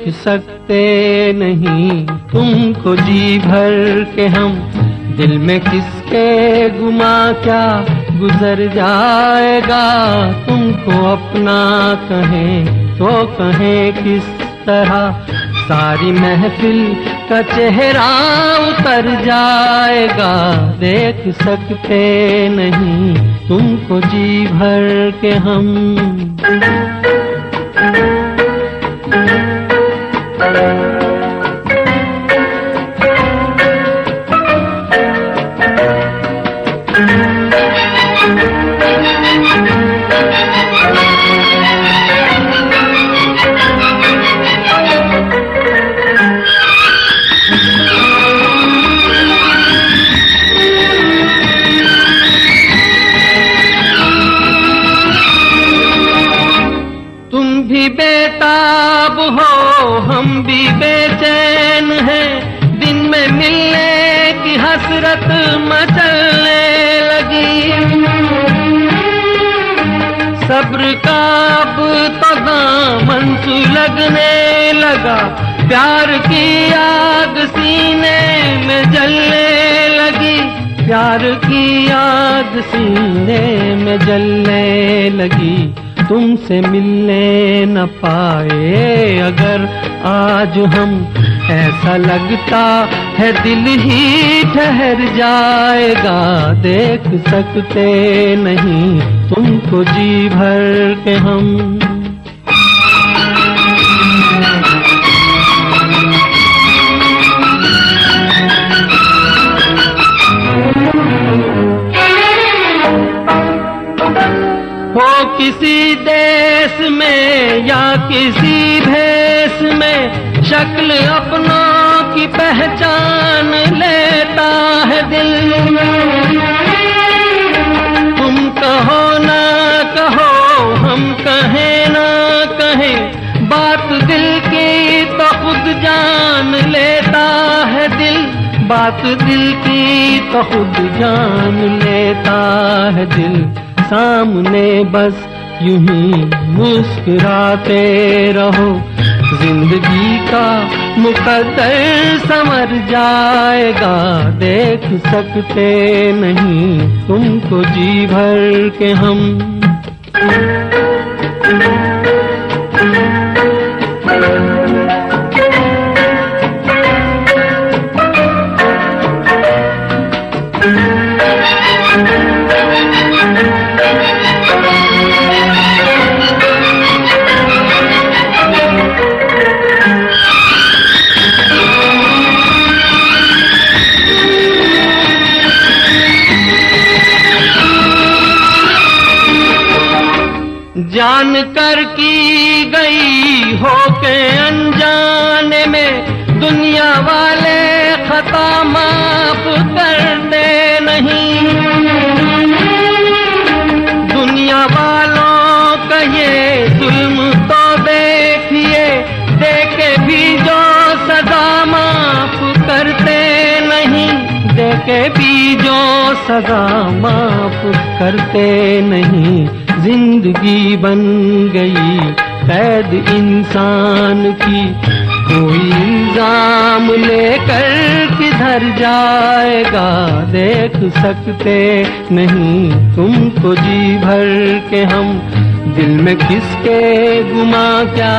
देख सकते नहीं तुमको जी भर के हम। दिल में किसके गुमा क्या गुजर जाएगा? तुमको अपना कहें तो कहें किस तरह? सारी महफिल का चेहरा उतर जाएगा। देख सकते नहीं तुमको जी भर के हम। भी बेताब हो, हम भी बेचैन हैं। दिन में मिलने की हसरत मचलने लगी। सब्र का अब तो दामन लगने लगा। प्यार की आग सीने में जलने लगी। प्यार की आग सीने में जलने लगी। तुमसे मिलने न पाए अगर आज हम। ऐसा लगता है दिल ही ठहर जाएगा। देख सकते नहीं तुमको जी भर के हम। किसी देश में या किसी भेष में शक्ल अपनों की पहचान लेता है दिल। तुम कहो ना कहो, हम कहें ना कहें, बात दिल की तो खुद जान लेता है दिल। बात दिल की तो खुद जान लेता है दिल। सामने बस यूँ ही मुस्कुराते रहो। ज़िंदगी का मुकद्दर समर जाएगा, देख सकते नहीं तुमको जी भर के हम। जान कर की गई हो के अनजाने में, दुनिया वाले खता माफ़ करते नहीं। दुनिया वालों का ये जुल्म तो देखिए, देखे भी जो सदा माफ़ करते नहीं, देखे भी जो सदा माफ़ करते नहीं। ज़िंदगी बन गई कैद इंसान की। कोई इंजाम लेकर किधर जाएगा, देख सकते नहीं तुमको जी भर के हम। दिल में किसके गुमा क्या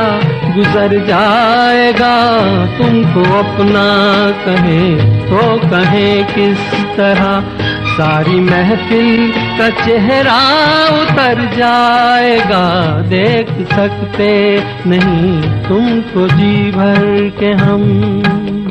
गुजर जाएगा, तुमको अपना कहे तो कहे किस तरह। सारी महफिल का चेहरा उतर जाएगा। देख सकते नहीं तुमको जी भर के हम।